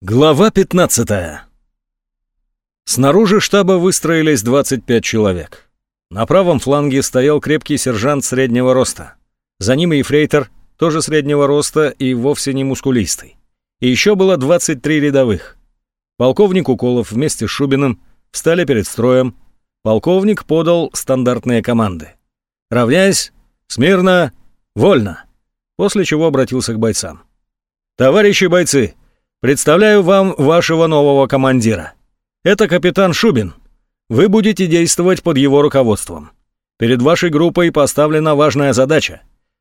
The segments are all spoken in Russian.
Глава 15. Снаружи штаба выстроились 25 человек. На правом фланге стоял крепкий сержант среднего роста. За ним ефрейтор, тоже среднего роста и вовсе не мускулистый. И еще было 23 рядовых. Полковник Уколов вместе с Шубиным встали перед строем. Полковник подал стандартные команды. «Равняйсь! Смирно! Вольно!» После чего обратился к бойцам. «Товарищи бойцы!» Представляю вам вашего нового командира. Это капитан Шубин. Вы будете действовать под его руководством. Перед вашей группой поставлена важная задача.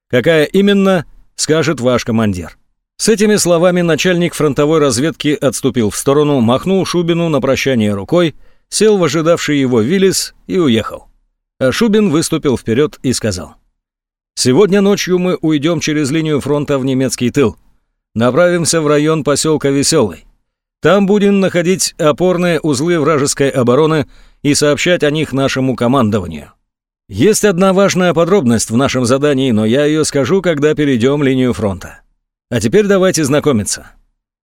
Какая именно, скажет ваш командир. С этими словами начальник фронтовой разведки отступил в сторону, махнул Шубину на прощание рукой, сел в ожидавший его Виллис и уехал. А Шубин выступил вперед и сказал. «Сегодня ночью мы уйдем через линию фронта в немецкий тыл направимся в район поселка Веселый. Там будем находить опорные узлы вражеской обороны и сообщать о них нашему командованию. Есть одна важная подробность в нашем задании, но я ее скажу, когда перейдем линию фронта. А теперь давайте знакомиться.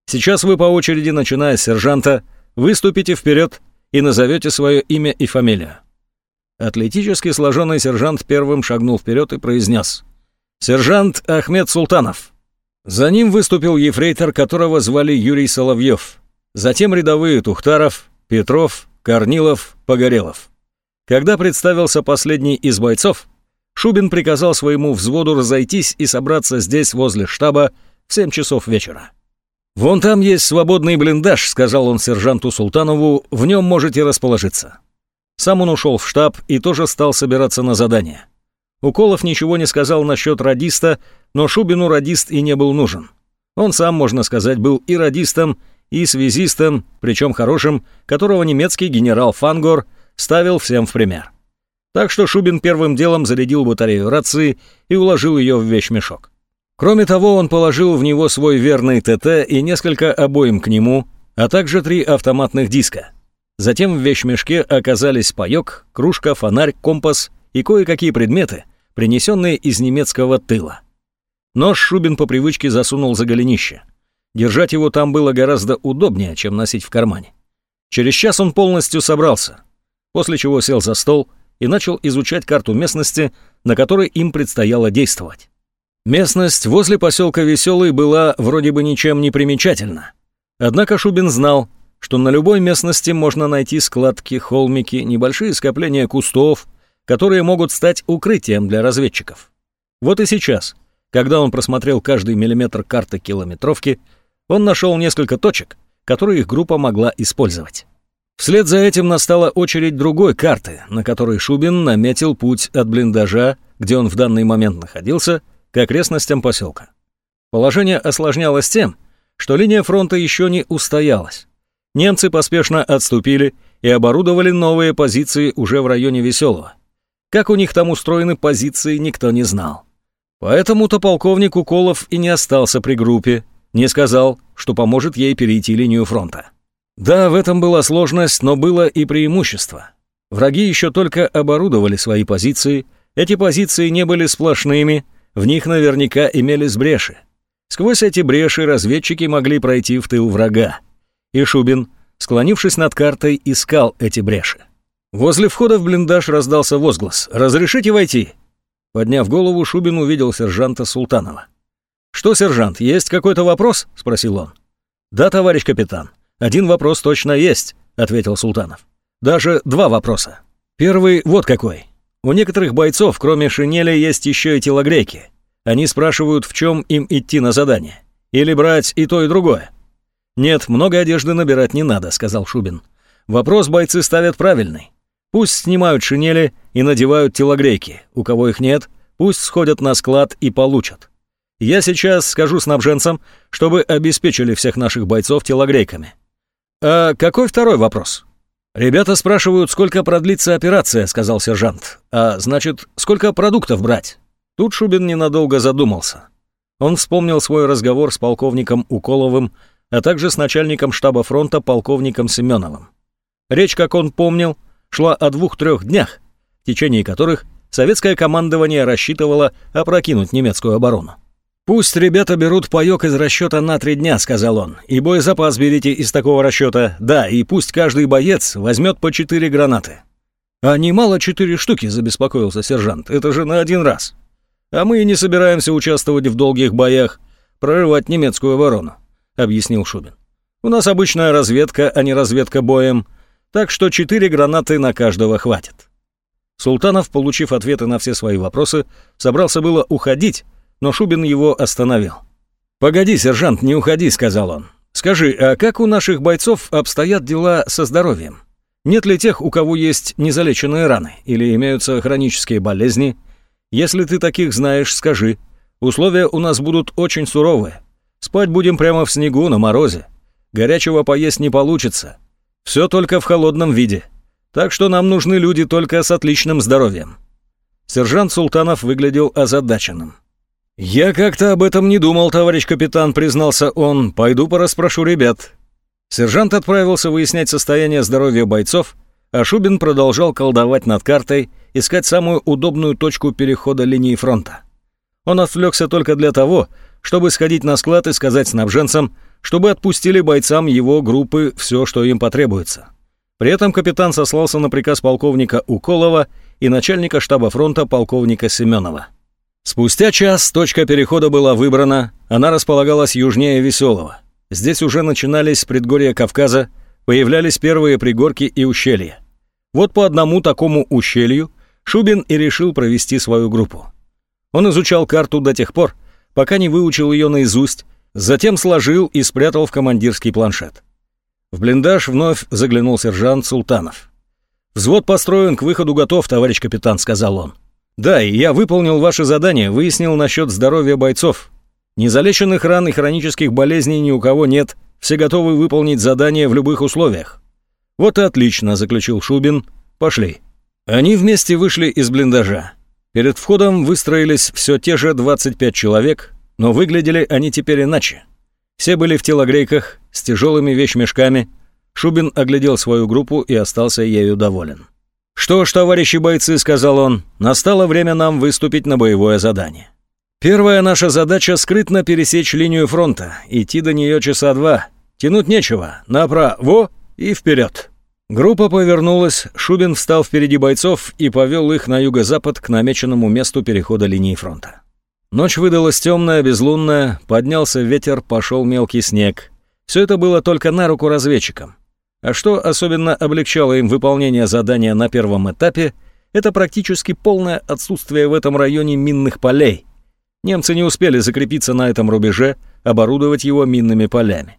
Сейчас вы по очереди, начиная с сержанта, выступите вперед и назовете свое имя и фамилию. Атлетически сложенный сержант первым шагнул вперед и произнес. «Сержант Ахмед Султанов». За ним выступил ефрейтор, которого звали Юрий Соловьев. Затем рядовые Тухтаров, Петров, Корнилов, Погорелов. Когда представился последний из бойцов, Шубин приказал своему взводу разойтись и собраться здесь, возле штаба, в 7 часов вечера. «Вон там есть свободный блиндаж», — сказал он сержанту Султанову, «в нем можете расположиться». Сам он ушел в штаб и тоже стал собираться на задание. Уколов ничего не сказал насчет радиста, но Шубину радист и не был нужен. Он сам, можно сказать, был и радистом, и связистом, причем хорошим, которого немецкий генерал Фангор ставил всем в пример. Так что Шубин первым делом зарядил батарею рации и уложил ее в вещмешок. Кроме того, он положил в него свой верный ТТ и несколько обоим к нему, а также три автоматных диска. Затем в вещмешке оказались паёк, кружка, фонарь, компас и кое-какие предметы, принесенные из немецкого тыла. Нож Шубин по привычке засунул за голенище. Держать его там было гораздо удобнее, чем носить в кармане. Через час он полностью собрался, после чего сел за стол и начал изучать карту местности, на которой им предстояло действовать. Местность возле поселка Веселый была вроде бы ничем не примечательна. Однако Шубин знал, что на любой местности можно найти складки, холмики, небольшие скопления кустов, которые могут стать укрытием для разведчиков. Вот и сейчас, когда он просмотрел каждый миллиметр карты километровки, он нашел несколько точек, которые их группа могла использовать. Вслед за этим настала очередь другой карты, на которой Шубин наметил путь от блиндажа, где он в данный момент находился, к окрестностям поселка. Положение осложнялось тем, что линия фронта еще не устоялась. Немцы поспешно отступили и оборудовали новые позиции уже в районе Веселого. Как у них там устроены позиции, никто не знал. Поэтому-то полковник Уколов и не остался при группе, не сказал, что поможет ей перейти линию фронта. Да, в этом была сложность, но было и преимущество. Враги еще только оборудовали свои позиции, эти позиции не были сплошными, в них наверняка имелись бреши. Сквозь эти бреши разведчики могли пройти в тыл врага. И Шубин, склонившись над картой, искал эти бреши. Возле входа в блиндаж раздался возглас «Разрешите войти?» Подняв голову, Шубин увидел сержанта Султанова. «Что, сержант, есть какой-то вопрос?» — спросил он. «Да, товарищ капитан, один вопрос точно есть», — ответил Султанов. «Даже два вопроса. Первый вот какой. У некоторых бойцов, кроме шинели, есть еще и телогрейки. Они спрашивают, в чем им идти на задание. Или брать и то, и другое». «Нет, много одежды набирать не надо», — сказал Шубин. «Вопрос бойцы ставят правильный. Пусть снимают шинели и надевают телогрейки. У кого их нет, пусть сходят на склад и получат. Я сейчас скажу снабженцам, чтобы обеспечили всех наших бойцов телогрейками. А какой второй вопрос? Ребята спрашивают, сколько продлится операция, сказал сержант. А значит, сколько продуктов брать? Тут Шубин ненадолго задумался. Он вспомнил свой разговор с полковником Уколовым, а также с начальником штаба фронта полковником Семеновым. Речь, как он помнил, шла о двух-трех днях, в течение которых советское командование рассчитывало опрокинуть немецкую оборону. «Пусть ребята берут паёк из расчета на три дня», — сказал он, — «и боезапас берите из такого расчета. Да, и пусть каждый боец возьмет по четыре гранаты». «А немало четыре штуки», — забеспокоился сержант. «Это же на один раз». «А мы не собираемся участвовать в долгих боях, прорывать немецкую оборону», — объяснил Шубин. «У нас обычная разведка, а не разведка боем, так что четыре гранаты на каждого хватит». Султанов, получив ответы на все свои вопросы, собрался было уходить, но Шубин его остановил. «Погоди, сержант, не уходи», — сказал он. «Скажи, а как у наших бойцов обстоят дела со здоровьем? Нет ли тех, у кого есть незалеченные раны или имеются хронические болезни? Если ты таких знаешь, скажи. Условия у нас будут очень суровые. Спать будем прямо в снегу на морозе. Горячего поесть не получится. Все только в холодном виде. Так что нам нужны люди только с отличным здоровьем». Сержант Султанов выглядел озадаченным. «Я как-то об этом не думал, товарищ капитан», — признался он. «Пойду порасспрошу ребят». Сержант отправился выяснять состояние здоровья бойцов, а Шубин продолжал колдовать над картой, искать самую удобную точку перехода линии фронта. Он отвлекся только для того, чтобы сходить на склад и сказать снабженцам, чтобы отпустили бойцам его группы все, что им потребуется. При этом капитан сослался на приказ полковника Уколова и начальника штаба фронта полковника Семенова. Спустя час точка перехода была выбрана, она располагалась южнее Веселого. Здесь уже начинались предгорья Кавказа, появлялись первые пригорки и ущелья. Вот по одному такому ущелью Шубин и решил провести свою группу. Он изучал карту до тех пор, пока не выучил ее наизусть, затем сложил и спрятал в командирский планшет. В блиндаж вновь заглянул сержант Султанов. «Взвод построен, к выходу готов, товарищ капитан», — сказал он. Да, и я выполнил ваше задание, выяснил насчет здоровья бойцов. Незалеченных ран и хронических болезней ни у кого нет, все готовы выполнить задание в любых условиях. Вот и отлично, заключил Шубин. Пошли. Они вместе вышли из блиндажа. Перед входом выстроились все те же 25 человек, но выглядели они теперь иначе. Все были в телогрейках, с тяжелыми вещмешками. Шубин оглядел свою группу и остался ею доволен. «Что ж, товарищи бойцы», — сказал он, — «настало время нам выступить на боевое задание. Первая наша задача — скрытно пересечь линию фронта, идти до нее часа два. Тянуть нечего, направо и вперед». Группа повернулась, Шубин встал впереди бойцов и повел их на юго-запад к намеченному месту перехода линии фронта. Ночь выдалась темная, безлунная, поднялся ветер, пошел мелкий снег. Все это было только на руку разведчикам. А что особенно облегчало им выполнение задания на первом этапе, это практически полное отсутствие в этом районе минных полей. Немцы не успели закрепиться на этом рубеже, оборудовать его минными полями.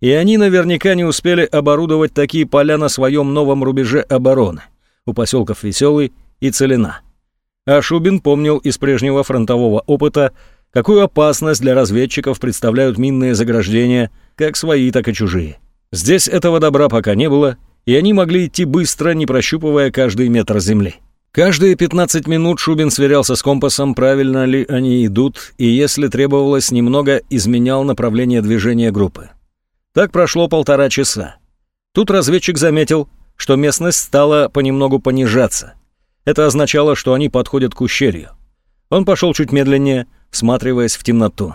И они наверняка не успели оборудовать такие поля на своем новом рубеже обороны у поселков Веселый и Целина. А Шубин помнил из прежнего фронтового опыта, какую опасность для разведчиков представляют минные заграждения, как свои, так и чужие. Здесь этого добра пока не было, и они могли идти быстро, не прощупывая каждый метр земли. Каждые 15 минут Шубин сверялся с компасом, правильно ли они идут, и если требовалось немного, изменял направление движения группы. Так прошло полтора часа. Тут разведчик заметил, что местность стала понемногу понижаться. Это означало, что они подходят к ущелью. Он пошел чуть медленнее, всматриваясь в темноту.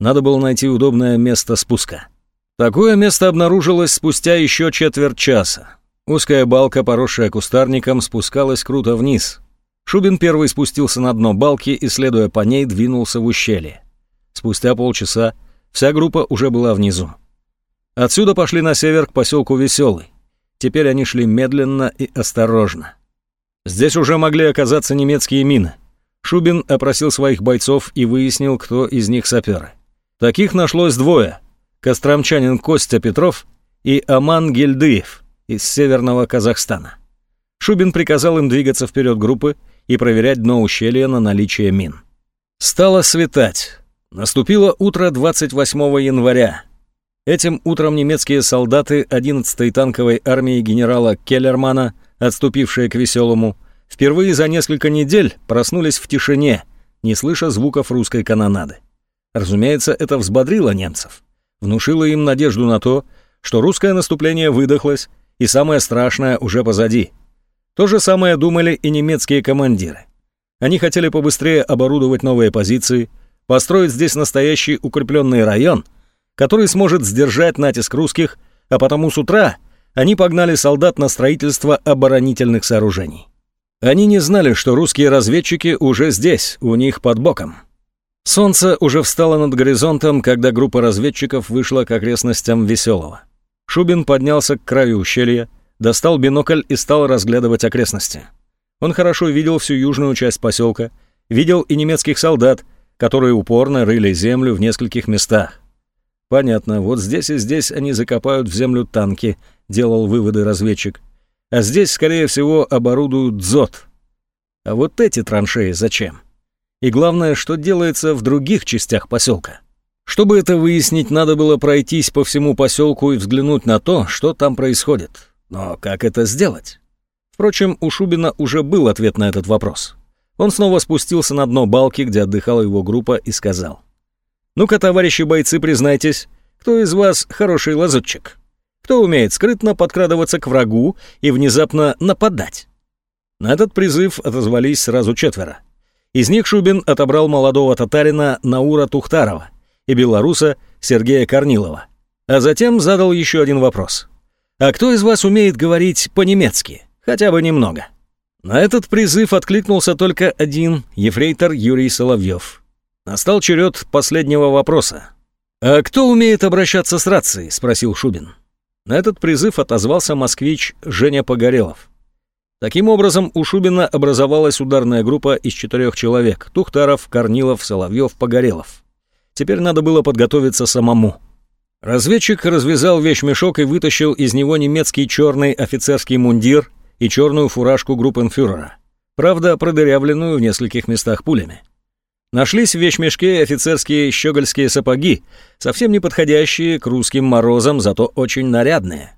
Надо было найти удобное место спуска. Такое место обнаружилось спустя еще четверть часа. Узкая балка, поросшая кустарником, спускалась круто вниз. Шубин первый спустился на дно балки и, следуя по ней, двинулся в ущелье. Спустя полчаса вся группа уже была внизу. Отсюда пошли на север к поселку Веселый. Теперь они шли медленно и осторожно. Здесь уже могли оказаться немецкие мины. Шубин опросил своих бойцов и выяснил, кто из них саперы. Таких нашлось двое — костромчанин Костя Петров и Аман Гильдыев из Северного Казахстана. Шубин приказал им двигаться вперед группы и проверять дно ущелья на наличие мин. Стало светать. Наступило утро 28 января. Этим утром немецкие солдаты 11-й танковой армии генерала Келлермана, отступившие к Веселому, впервые за несколько недель проснулись в тишине, не слыша звуков русской канонады. Разумеется, это взбодрило немцев внушила им надежду на то, что русское наступление выдохлось, и самое страшное уже позади. То же самое думали и немецкие командиры. Они хотели побыстрее оборудовать новые позиции, Построить здесь настоящий укрепленный район, который сможет сдержать натиск русских, а потому с утра они погнали солдат на строительство оборонительных сооружений. Они не знали, что русские разведчики уже здесь, у них под боком. Солнце уже встало над горизонтом, когда группа разведчиков вышла к окрестностям Веселого. Шубин поднялся к краю ущелья, достал бинокль и стал разглядывать окрестности. Он хорошо видел всю южную часть поселка, видел и немецких солдат, которые упорно рыли землю в нескольких местах. Понятно, вот здесь и здесь они закопают в землю танки, делал выводы разведчик. А здесь, скорее всего, оборудуют дзот. А вот эти траншеи зачем? И главное, что делается в других частях поселка. Чтобы это выяснить, надо было пройтись по всему поселку и взглянуть на то, что там происходит. Но как это сделать? Впрочем, у Шубина уже был ответ на этот вопрос. Он снова спустился на дно балки, где отдыхала его группа, и сказал. «Ну-ка, товарищи бойцы, признайтесь, кто из вас хороший лазутчик?» кто умеет скрытно подкрадываться к врагу и внезапно нападать. На этот призыв отозвались сразу четверо. Из них Шубин отобрал молодого татарина Наура Тухтарова и белоруса Сергея Корнилова. А затем задал еще один вопрос. «А кто из вас умеет говорить по-немецки? Хотя бы немного?» На этот призыв откликнулся только один ефрейтор Юрий Соловьев. Настал черед последнего вопроса. «А кто умеет обращаться с рацией?» – спросил Шубин. На этот призыв отозвался москвич Женя Погорелов. Таким образом, у Шубина образовалась ударная группа из четырех человек – Тухтаров, Корнилов, Соловьев, Погорелов. Теперь надо было подготовиться самому. Разведчик развязал вещмешок и вытащил из него немецкий черный офицерский мундир и черную фуражку группенфюрера, правда, продырявленную в нескольких местах пулями. Нашлись в вещмешке офицерские щегольские сапоги, совсем не подходящие к русским морозам, зато очень нарядные.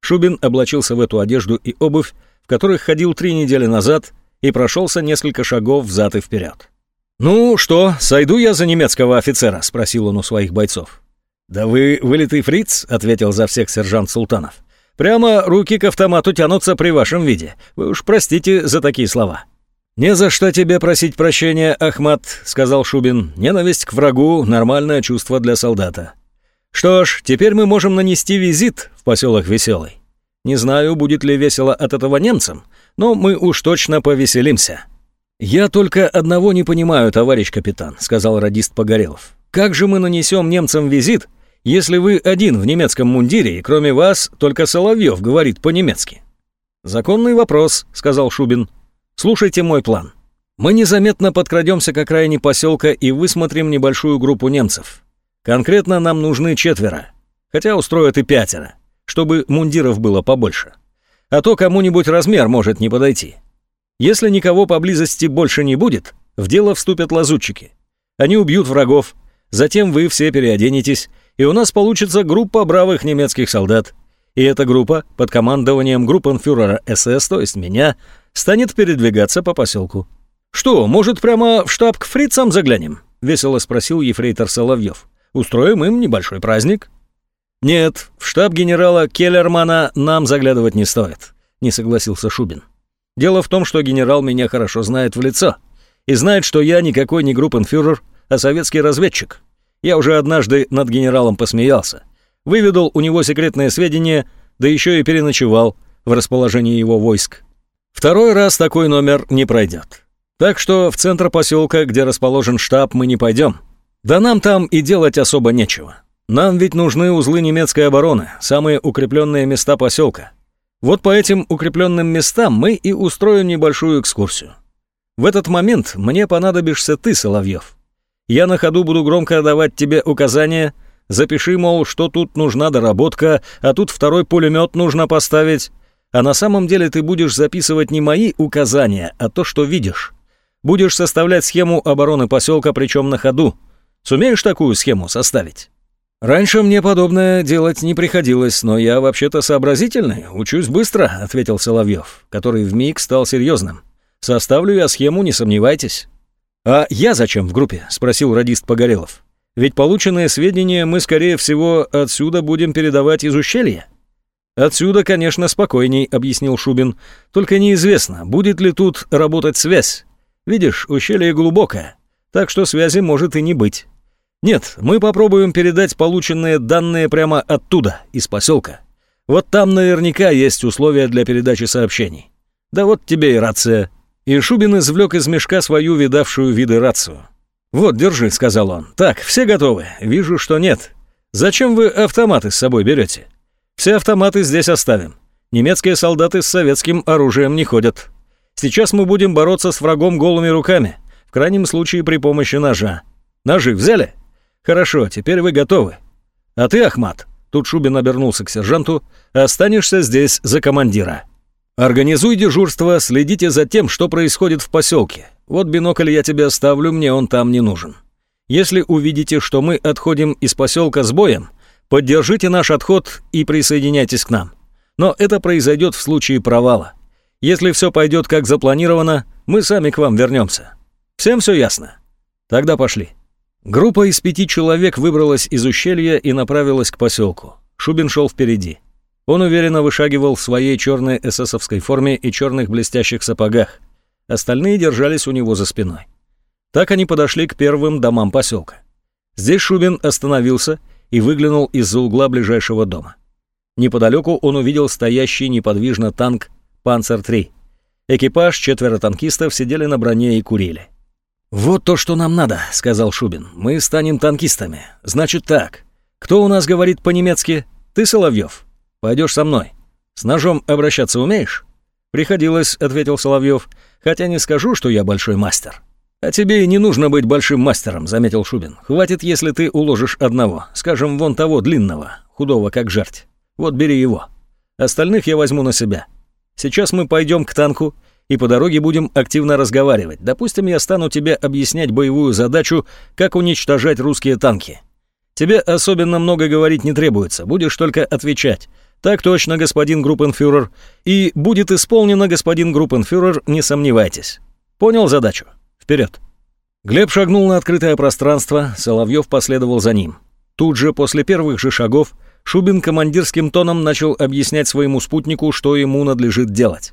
Шубин облачился в эту одежду и обувь, в которых ходил три недели назад, и прошелся несколько шагов взад и вперед. «Ну что, сойду я за немецкого офицера?» — спросил он у своих бойцов. «Да вы вылитый фриц», — ответил за всех сержант Султанов. «Прямо руки к автомату тянутся при вашем виде. Вы уж простите за такие слова». «Не за что тебе просить прощения, Ахмат», — сказал Шубин. «Ненависть к врагу — нормальное чувство для солдата». «Что ж, теперь мы можем нанести визит в поселок Веселый. Не знаю, будет ли весело от этого немцам, но мы уж точно повеселимся». «Я только одного не понимаю, товарищ капитан», — сказал радист Погорелов. «Как же мы нанесем немцам визит, если вы один в немецком мундире, и кроме вас только Соловьев говорит по-немецки?» «Законный вопрос», — сказал Шубин. Слушайте мой план. Мы незаметно подкрадемся к окраине поселка и высмотрим небольшую группу немцев. Конкретно нам нужны четверо, хотя устроят и пятеро, чтобы мундиров было побольше. А то кому-нибудь размер может не подойти. Если никого поблизости больше не будет, в дело вступят лазутчики. Они убьют врагов, затем вы все переоденетесь, и у нас получится группа бравых немецких солдат. И эта группа под командованием группенфюрера СС, то есть меня, станет передвигаться по поселку. «Что, может, прямо в штаб к фрицам заглянем?» — весело спросил ефрейтор Соловьев. «Устроим им небольшой праздник». «Нет, в штаб генерала Келлермана нам заглядывать не стоит», — не согласился Шубин. «Дело в том, что генерал меня хорошо знает в лицо и знает, что я никакой не группенфюрер, а советский разведчик. Я уже однажды над генералом посмеялся, выведал у него секретные сведения, да еще и переночевал в расположении его войск. Второй раз такой номер не пройдет. Так что в центр поселка, где расположен штаб, мы не пойдем. Да нам там и делать особо нечего. Нам ведь нужны узлы немецкой обороны, самые укрепленные места поселка. Вот по этим укрепленным местам мы и устроим небольшую экскурсию. В этот момент мне понадобишься ты, Соловьев. Я на ходу буду громко давать тебе указания. Запиши, мол, что тут нужна доработка, а тут второй пулемет нужно поставить. А на самом деле ты будешь записывать не мои указания, а то, что видишь. Будешь составлять схему обороны поселка, причем на ходу. Сумеешь такую схему составить? Раньше мне подобное делать не приходилось, но я вообще-то сообразительный, учусь быстро, ответил Соловьев, который вмиг стал серьезным. Составлю я схему, не сомневайтесь. А я зачем в группе? спросил радист Погорелов. Ведь полученные сведения мы, скорее всего, отсюда будем передавать из ущелья. «Отсюда, конечно, спокойней», — объяснил Шубин. «Только неизвестно, будет ли тут работать связь. Видишь, ущелье глубокое. так что связи может и не быть. Нет, мы попробуем передать полученные данные прямо оттуда, из поселка. Вот там наверняка есть условия для передачи сообщений. Да вот тебе и рация». И Шубин извлек из мешка свою видавшую виды рацию. «Вот, держи», — сказал он. «Так, все готовы? Вижу, что нет. Зачем вы автоматы с собой берете? Все автоматы здесь оставим. Немецкие солдаты с советским оружием не ходят. Сейчас мы будем бороться с врагом голыми руками, в крайнем случае при помощи ножа. Ножи взяли? Хорошо, теперь вы готовы. А ты, Ахмат, тут Шубин обернулся к сержанту, останешься здесь за командира». Организуй дежурство, следите за тем, что происходит в поселке. Вот бинокль я тебе оставлю, мне он там не нужен. Если увидите, что мы отходим из поселка с боем, поддержите наш отход и присоединяйтесь к нам. Но это произойдет в случае провала. Если все пойдет как запланировано, мы сами к вам вернемся. Всем все ясно? Тогда пошли. Группа из пяти человек выбралась из ущелья и направилась к поселку. Шубин шел впереди. Он уверенно вышагивал в своей черной эсэсовской форме и черных блестящих сапогах. Остальные держались у него за спиной. Так они подошли к первым домам поселка. Здесь Шубин остановился и выглянул из-за угла ближайшего дома. Неподалеку он увидел стоящий неподвижно танк «Панцер-3». Экипаж, четверо танкистов сидели на броне и курили. «Вот то, что нам надо», — сказал Шубин. «Мы станем танкистами. Значит так. Кто у нас говорит по-немецки? Ты, Соловьев?» Пойдешь со мной. С ножом обращаться умеешь?» «Приходилось», — ответил Соловьев, «хотя не скажу, что я большой мастер». «А тебе и не нужно быть большим мастером», — заметил Шубин. «Хватит, если ты уложишь одного, скажем, вон того длинного, худого как жерть. Вот бери его. Остальных я возьму на себя. Сейчас мы пойдем к танку и по дороге будем активно разговаривать. Допустим, я стану тебе объяснять боевую задачу, как уничтожать русские танки. Тебе особенно много говорить не требуется, будешь только отвечать. «Так точно, господин группенфюрер. И будет исполнено, господин группенфюрер, не сомневайтесь. Понял задачу? Вперед!» Глеб шагнул на открытое пространство, Соловьев последовал за ним. Тут же, после первых же шагов, Шубин командирским тоном начал объяснять своему спутнику, что ему надлежит делать.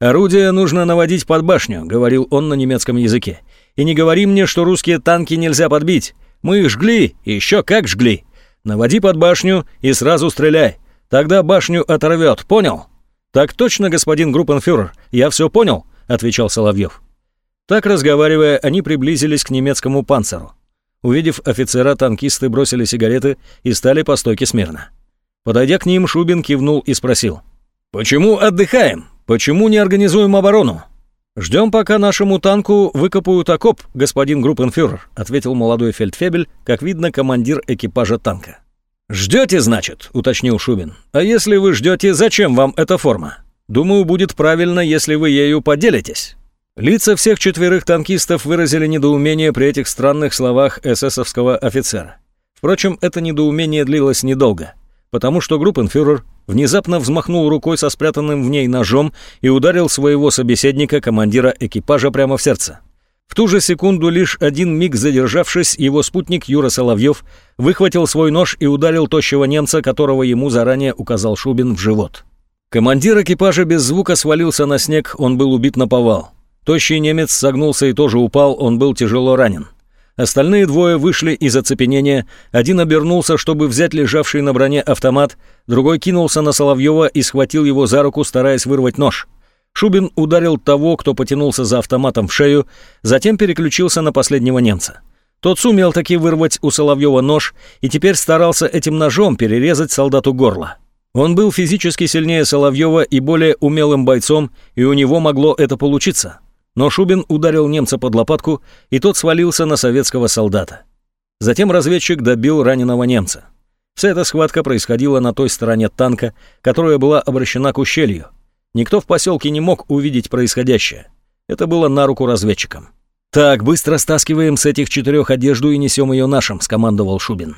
«Орудие нужно наводить под башню», — говорил он на немецком языке. «И не говори мне, что русские танки нельзя подбить. Мы их жгли, еще как жгли. Наводи под башню и сразу стреляй. Тогда башню оторвет, понял?» «Так точно, господин группенфюрер, я все понял», — отвечал Соловьев. Так разговаривая, они приблизились к немецкому панцеру. Увидев офицера, танкисты бросили сигареты и стали по стойке смирно. Подойдя к ним, Шубин кивнул и спросил. «Почему отдыхаем? Почему не организуем оборону?» «Ждем, пока нашему танку выкопают окоп, господин группенфюрер», ответил молодой фельдфебель, как видно, командир экипажа танка. «Ждете, значит?» — уточнил Шубин. «А если вы ждете, зачем вам эта форма? Думаю, будет правильно, если вы ею поделитесь». Лица всех четверых танкистов выразили недоумение при этих странных словах эсэсовского офицера. Впрочем, это недоумение длилось недолго, потому что группенфюрер внезапно взмахнул рукой со спрятанным в ней ножом и ударил своего собеседника, командира экипажа, прямо в сердце. В ту же секунду, лишь один миг задержавшись, его спутник Юра Соловьев выхватил свой нож и ударил тощего немца, которого ему заранее указал Шубин в живот. Командир экипажа без звука свалился на снег, он был убит на повал. Тощий немец согнулся и тоже упал, он был тяжело ранен. Остальные двое вышли из оцепенения, один обернулся, чтобы взять лежавший на броне автомат, другой кинулся на Соловьева и схватил его за руку, стараясь вырвать нож. Шубин ударил того, кто потянулся за автоматом в шею, затем переключился на последнего немца. Тот сумел таки вырвать у Соловьева нож и теперь старался этим ножом перерезать солдату горло. Он был физически сильнее Соловьева и более умелым бойцом, и у него могло это получиться. Но Шубин ударил немца под лопатку, и тот свалился на советского солдата. Затем разведчик добил раненого немца. Вся эта схватка происходила на той стороне танка, которая была обращена к ущелью. Никто в поселке не мог увидеть происходящее. Это было на руку разведчикам. «Так, быстро стаскиваем с этих четырех одежду и несем ее нашим», — скомандовал Шубин.